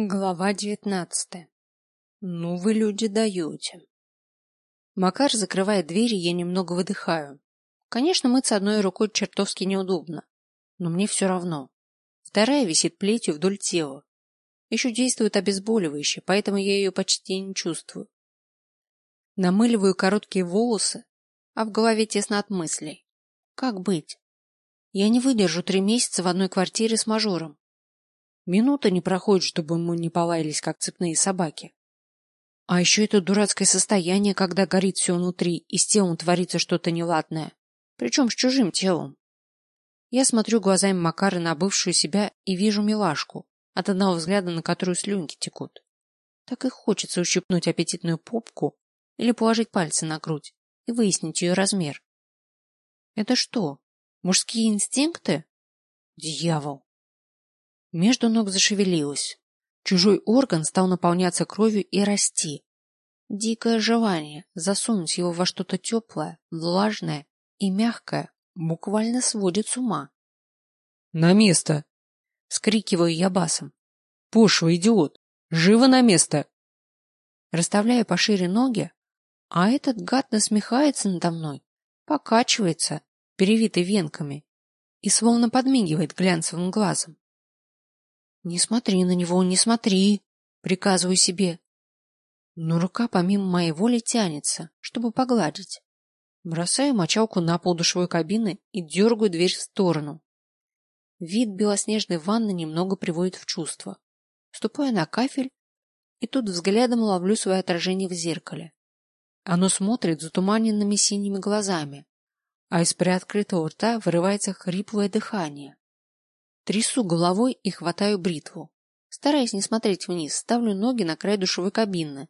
Глава девятнадцатая. Ну вы, люди, даете. Макар закрывает дверь, и я немного выдыхаю. Конечно, мыться одной рукой чертовски неудобно, но мне все равно. Вторая висит плетью вдоль тела. Еще действует обезболивающее, поэтому я ее почти не чувствую. Намыливаю короткие волосы, а в голове тесно от мыслей. Как быть? Я не выдержу три месяца в одной квартире с мажором. Минута не проходит, чтобы мы не полаялись, как цепные собаки. А еще это дурацкое состояние, когда горит все внутри, и с телом творится что-то неладное. Причем с чужим телом. Я смотрю глазами Макара на бывшую себя и вижу милашку, от одного взгляда на которую слюнки текут. Так и хочется ущипнуть аппетитную попку или положить пальцы на грудь и выяснить ее размер. Это что, мужские инстинкты? Дьявол! Между ног зашевелилось. Чужой орган стал наполняться кровью и расти. Дикое желание засунуть его во что-то теплое, влажное и мягкое буквально сводит с ума. — На место! — скрикиваю я басом. — Пошлый идиот! Живо на место! Расставляю пошире ноги, а этот гад насмехается надо мной, покачивается, перевитый венками, и словно подмигивает глянцевым глазом. Не смотри на него, не смотри, приказываю себе. Но рука помимо моей воли тянется, чтобы погладить. Бросаю мочалку на пол душевой кабины и дергаю дверь в сторону. Вид белоснежной ванны немного приводит в чувство. Ступаю на кафель и тут взглядом ловлю свое отражение в зеркале. Оно смотрит затуманенными синими глазами, а из приоткрытого рта вырывается хриплое дыхание. Трясу головой и хватаю бритву. Стараясь не смотреть вниз, ставлю ноги на край душевой кабины.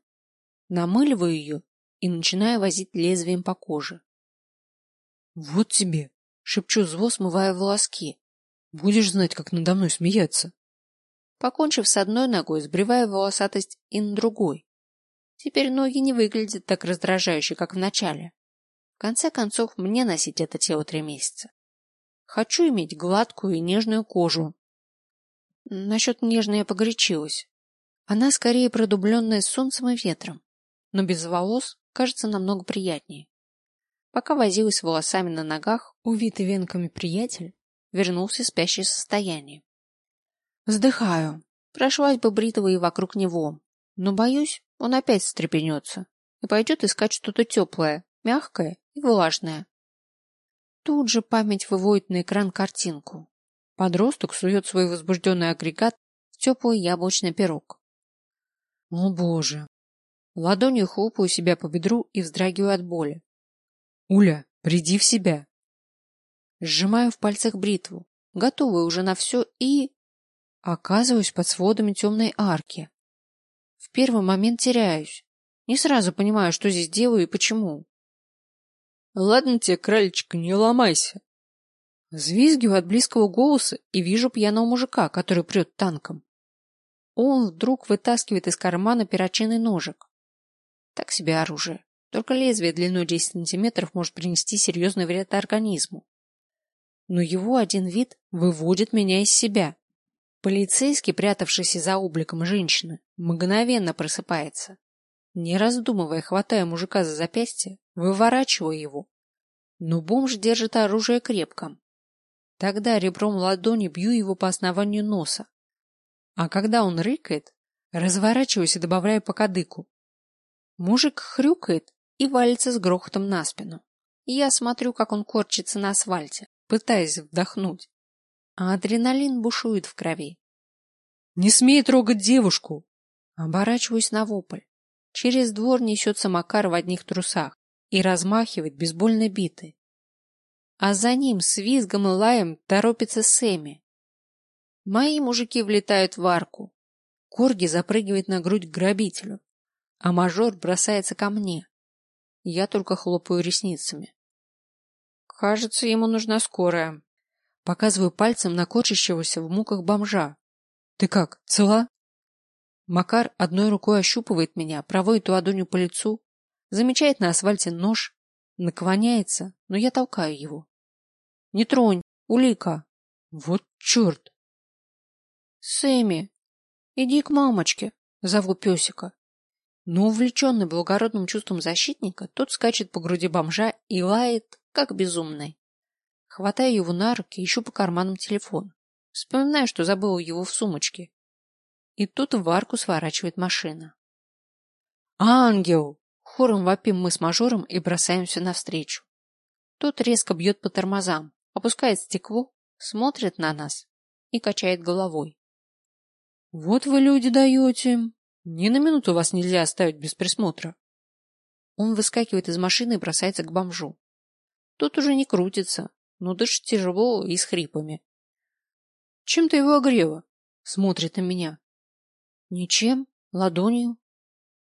Намыливаю ее и начинаю возить лезвием по коже. «Вот тебе!» — шепчу зло, смывая волоски. «Будешь знать, как надо мной смеяться!» Покончив с одной ногой, сбриваю волосатость и на другой. Теперь ноги не выглядят так раздражающе, как в начале. В конце концов, мне носить это тело три месяца. Хочу иметь гладкую и нежную кожу. Насчет нежной я погорячилась. Она скорее продубленная солнцем и ветром, но без волос кажется намного приятнее. Пока возилась с волосами на ногах, увитый венками приятель вернулся в спящее состояние. Вздыхаю. Прошлась бы бритвой вокруг него, но, боюсь, он опять встрепенется и пойдет искать что-то теплое, мягкое и влажное. Тут же память выводит на экран картинку. Подросток сует свой возбужденный агрегат в теплый яблочный пирог. О, боже! Ладонью хлопаю себя по бедру и вздрагиваю от боли. Уля, приди в себя. Сжимаю в пальцах бритву, готовая уже на все и... Оказываюсь под сводами темной арки. В первый момент теряюсь. Не сразу понимаю, что здесь делаю и почему. Ладно тебе, кралечка, не ломайся. Взвизгиваю от близкого голоса и вижу пьяного мужика, который прет танком. Он вдруг вытаскивает из кармана перочинный ножик. Так себе оружие. Только лезвие длиной 10 сантиметров может принести серьезный вред организму. Но его один вид выводит меня из себя. Полицейский, прятавшийся за обликом женщины, мгновенно просыпается. Не раздумывая, хватая мужика за запястье, выворачиваю его. Но бомж держит оружие крепко. Тогда ребром ладони бью его по основанию носа. А когда он рыкает, разворачиваюсь и добавляю по кадыку. Мужик хрюкает и валится с грохотом на спину. Я смотрю, как он корчится на асфальте, пытаясь вдохнуть. А адреналин бушует в крови. «Не смей трогать девушку!» Оборачиваюсь на вопль. Через двор несется Макар в одних трусах и размахивает бейсбольной битой. А за ним с визгом и лаем торопится Сэмми. Мои мужики влетают в арку. Корги запрыгивает на грудь к грабителю, а мажор бросается ко мне. Я только хлопаю ресницами. Кажется, ему нужна скорая. Показываю пальцем на корчащегося в муках бомжа. Ты как, цела? Макар одной рукой ощупывает меня, проводит ладонью по лицу, замечает на асфальте нож, наклоняется, но я толкаю его. Не тронь, улика. Вот черт. Сэмми, Иди к мамочке, зову песика. Но увлеченный благородным чувством защитника, тот скачет по груди бомжа и лает, как безумный. Хватаю его на руки, ищу по карманам телефон. Вспоминаю, что забыла его в сумочке. И тут в арку сворачивает машина. «Ангел!» Хором вопим мы с мажором и бросаемся навстречу. Тот резко бьет по тормозам, опускает стекло, смотрит на нас и качает головой. Вот вы люди даете. Ни на минуту вас нельзя оставить без присмотра. Он выскакивает из машины и бросается к бомжу. Тот уже не крутится, но дышит тяжело и с хрипами. Чем ты его огрела? Смотрит на меня. Ничем, ладонью.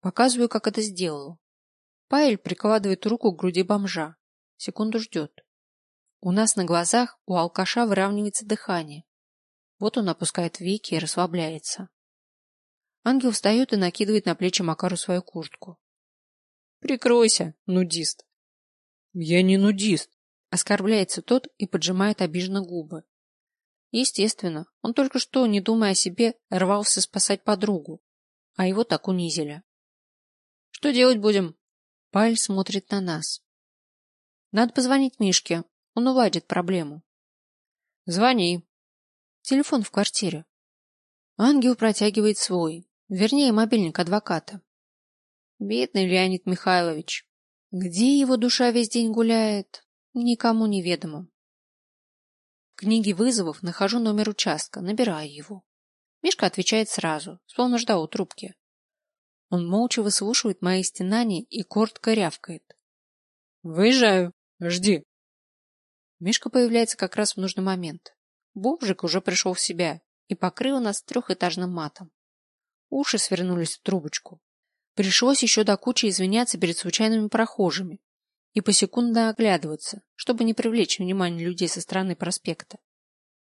Показываю, как это сделала. Паэль прикладывает руку к груди бомжа. Секунду ждет. У нас на глазах у алкаша выравнивается дыхание. Вот он опускает веки и расслабляется. Ангел встает и накидывает на плечи Макару свою куртку. Прикройся, нудист. Я не нудист. Оскорбляется тот и поджимает обиженно губы. Естественно, он только что, не думая о себе, рвался спасать подругу, а его так унизили. Что делать будем? Паль смотрит на нас. Надо позвонить Мишке, он уладит проблему. Звони. Телефон в квартире. Ангел протягивает свой, вернее, мобильник адвоката. Бедный Леонид Михайлович. Где его душа весь день гуляет, никому не ведомо. В книге вызовов нахожу номер участка, набираю его. Мишка отвечает сразу, словно ждал у трубки. Он молча выслушивает мои стенания и коротко рявкает. Выезжаю. Жди. Мишка появляется как раз в нужный момент. Бомжик уже пришел в себя и покрыл нас трехэтажным матом. Уши свернулись в трубочку. Пришлось еще до кучи извиняться перед случайными прохожими и посекундно оглядываться, чтобы не привлечь внимание людей со стороны проспекта.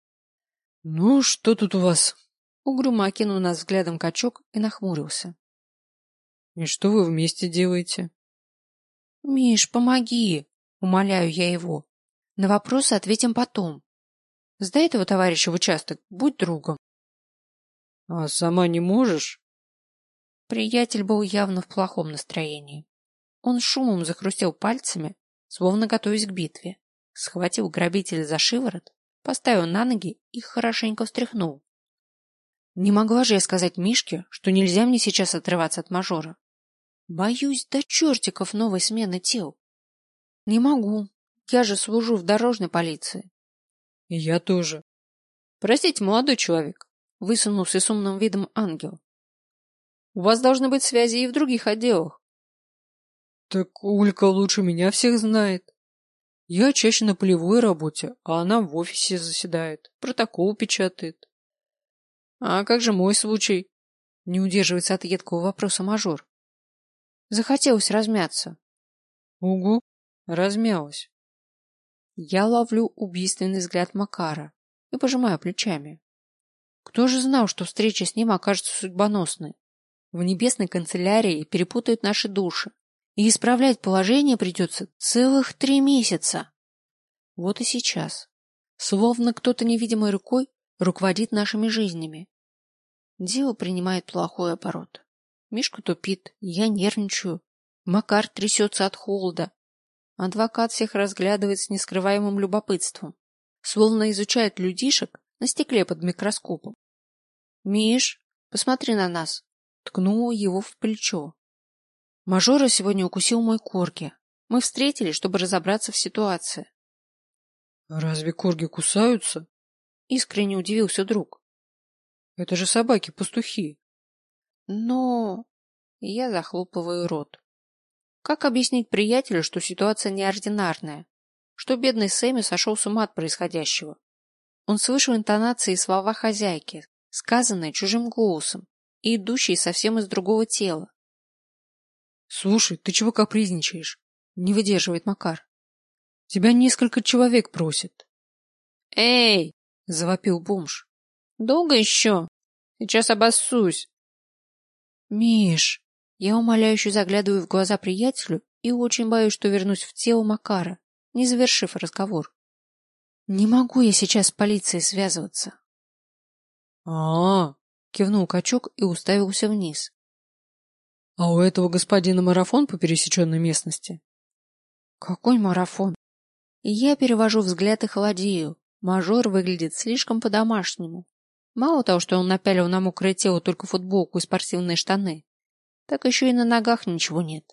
— Ну, что тут у вас? Угрюмо окинул нас взглядом качок и нахмурился. И что вы вместе делаете? Миш, помоги, умоляю я его. На вопросы ответим потом. Сдай этого товарища в участок, будь другом. А сама не можешь? Приятель был явно в плохом настроении. Он шумом захрустел пальцами, словно готовясь к битве, схватил грабителя за шиворот, поставил на ноги и хорошенько встряхнул. Не могла же я сказать Мишке, что нельзя мне сейчас отрываться от мажора. Боюсь до чертиков новой смены тел. Не могу. Я же служу в дорожной полиции. Я тоже. Простите, молодой человек, высунулся с умным видом ангел. У вас должны быть связи и в других отделах. Так Улька лучше меня всех знает. Я чаще на полевой работе, а она в офисе заседает, протокол печатает. А как же мой случай? Не удерживается от едкого вопроса мажор. Захотелось размяться. Угу, размялась. Я ловлю убийственный взгляд Макара и пожимаю плечами. Кто же знал, что встреча с ним окажется судьбоносной? В небесной канцелярии перепутают наши души, и исправлять положение придется целых три месяца. Вот и сейчас. Словно кто-то невидимой рукой руководит нашими жизнями. Дело принимает плохой оборот. Мишка тупит, я нервничаю. Макар трясется от холода. Адвокат всех разглядывает с нескрываемым любопытством, словно изучает людишек на стекле под микроскопом. «Миш, посмотри на нас!» Ткнула его в плечо. Мажора сегодня укусил мой корги. Мы встретились, чтобы разобраться в ситуации. «Разве корги кусаются?» Искренне удивился друг. «Это же собаки-пастухи. Но... Я захлопываю рот. Как объяснить приятелю, что ситуация неординарная? Что бедный Сэмми сошел с ума от происходящего? Он слышал интонации и слова хозяйки, сказанные чужим голосом и идущие совсем из другого тела. «Слушай, ты чего капризничаешь?» — не выдерживает Макар. «Тебя несколько человек просят». «Эй!» — завопил бомж. «Долго еще? Сейчас обоссусь. Миш, я умоляюще заглядываю в глаза приятелю и очень боюсь, что вернусь в тело Макара, не завершив разговор. Не могу я сейчас с полицией связываться. А, -а, -а кивнул качок и уставился вниз. А у этого господина марафон по пересеченной местности? Какой марафон? Я перевожу взгляд и холодею. Мажор выглядит слишком по-домашнему. Мало того, что он напялил на мокрое тело только футболку и спортивные штаны, так еще и на ногах ничего нет.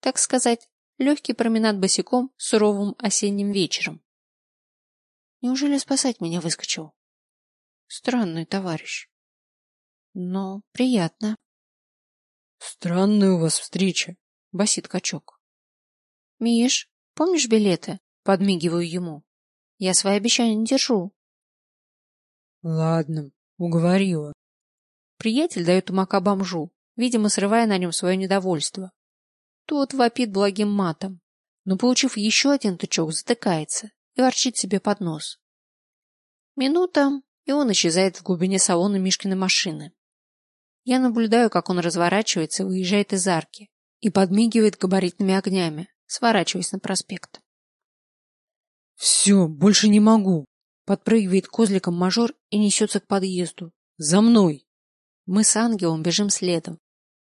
Так сказать, легкий променад босиком суровым осенним вечером. Неужели спасать меня выскочил? Странный товарищ. Но приятно. Странная у вас встреча, басит качок. Миш, помнишь билеты? Подмигиваю ему. Я свои обещания не держу. Ладно, уговорила. Приятель дает тумака бомжу, видимо, срывая на нем свое недовольство. Тот вопит благим матом, но, получив еще один тычок, затыкается и ворчит себе под нос. Минута, и он исчезает в глубине салона Мишкиной машины. Я наблюдаю, как он разворачивается, выезжает из арки и подмигивает габаритными огнями, сворачиваясь на проспект. Все, больше не могу. Подпрыгивает козликом мажор и несется к подъезду. За мной! Мы с ангелом бежим следом.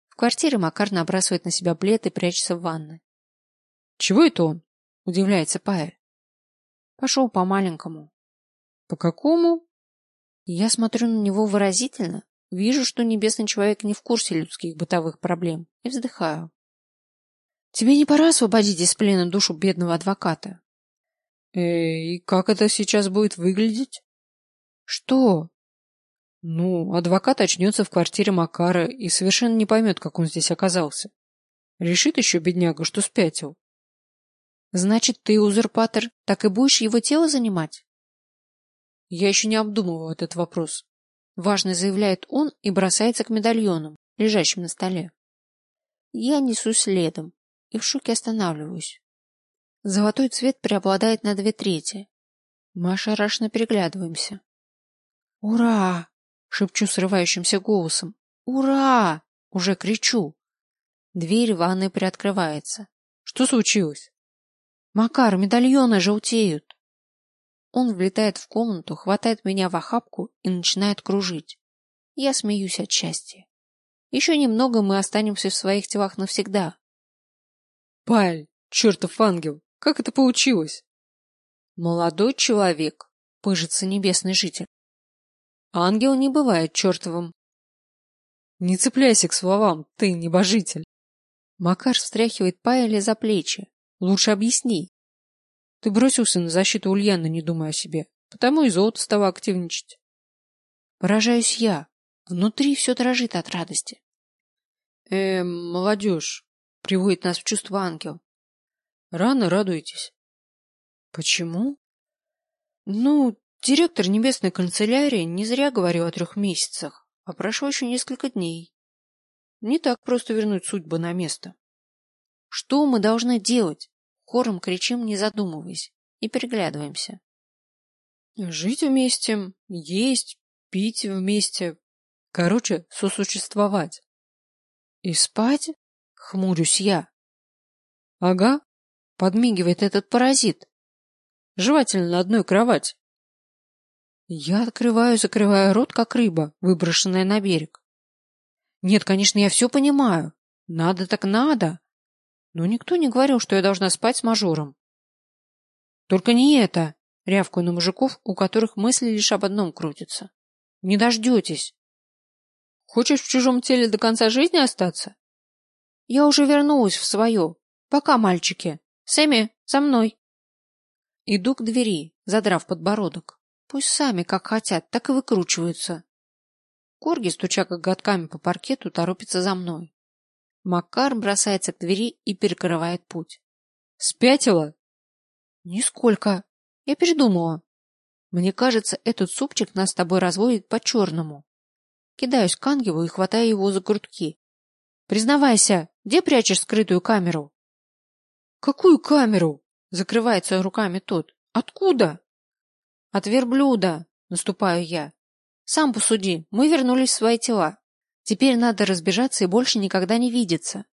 В квартире Макар набрасывает на себя плед и прячется в ванной. Чего это он? Удивляется Паэль. Пошел по маленькому. По какому? Я смотрю на него выразительно, Вижу, что небесный человек не в курсе людских бытовых проблем, и вздыхаю. Тебе не пора освободить из плена душу бедного адвоката? Эй, как это сейчас будет выглядеть? Что? Ну, адвокат очнется в квартире Макара и совершенно не поймет, как он здесь оказался. Решит еще, бедняга, что спятил. Значит, ты, узурпатор, так и будешь его тело занимать? Я еще не обдумывал этот вопрос. Важно заявляет он и бросается к медальонам, лежащим на столе. Я несусь следом и в шоке останавливаюсь. Золотой цвет преобладает на две трети. Мы ошарашенно переглядываемся. «Ура!» — шепчу срывающимся голосом. «Ура!» — уже кричу. Дверь ванной приоткрывается. «Что случилось?» «Макар, медальоны желтеют!» Он влетает в комнату, хватает меня в охапку и начинает кружить. Я смеюсь от счастья. Еще немного мы останемся в своих телах навсегда. Паль, чертов ангел, как это получилось? Молодой человек, пыжится небесный житель. Ангел не бывает чертовым. Не цепляйся к словам, ты небожитель. Макар встряхивает Паэля за плечи. Лучше объясни. Ты бросился на защиту Ульяны, не думая о себе, потому и золото стало активничать. Поражаюсь я. Внутри все дрожит от радости. Э, молодежь, приводит нас в чувство ангел. Рано радуетесь. Почему? Ну, директор небесной канцелярии не зря говорил о трех месяцах, а прошло еще несколько дней. Не так просто вернуть судьбу на место. Что мы должны делать? Хором кричим, не задумываясь, и переглядываемся. Жить вместе, есть, пить вместе. Короче, сосуществовать. И спать? Хмурюсь я. Ага, подмигивает этот паразит. Желательно на одной кровати. Я открываю, закрываю рот, как рыба, выброшенная на берег. Нет, конечно, я все понимаю. Надо так надо. Но никто не говорил, что я должна спать с мажором. Только не это, рявкаю на мужиков, у которых мысли лишь об одном крутятся. Не дождетесь. Хочешь в чужом теле до конца жизни остаться? Я уже вернулась в свое. Пока, мальчики. Сэмми, за мной. Иду к двери, задрав подбородок. Пусть сами, как хотят, так и выкручиваются. Корги, стуча коготками по паркету, торопится за мной. Макар бросается к двери и перекрывает путь. Спятила? Нисколько. Я передумала. Мне кажется, этот супчик нас с тобой разводит по-черному. Кидаюсь к ангелу и хватаю его за грудки. Признавайся, где прячешь скрытую камеру? Какую камеру? Закрывается руками тот. Откуда? От верблюда, наступаю я. Сам посуди, мы вернулись в свои тела. Теперь надо разбежаться и больше никогда не видеться.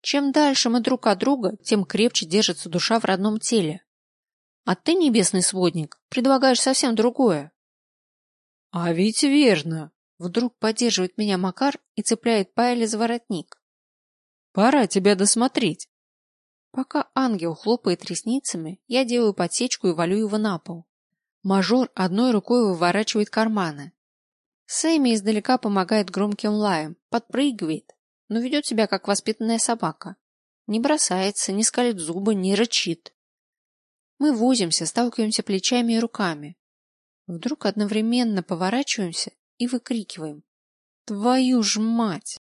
Чем дальше мы друг от друга, тем крепче держится душа в родном теле. А ты, небесный сводник, предлагаешь совсем другое. А ведь верно. Вдруг поддерживает меня Макар и цепляет Пайли за воротник. Пора тебя досмотреть. Пока ангел хлопает ресницами, я делаю подсечку и валю его на пол. Мажор одной рукой выворачивает карманы. Сэмми издалека помогает громким лаем, подпрыгивает, но ведет себя как воспитанная собака. Не бросается, не скалит зубы, не рычит. Мы возимся, сталкиваемся плечами и руками. Вдруг одновременно поворачиваемся и выкрикиваем. Твою ж мать!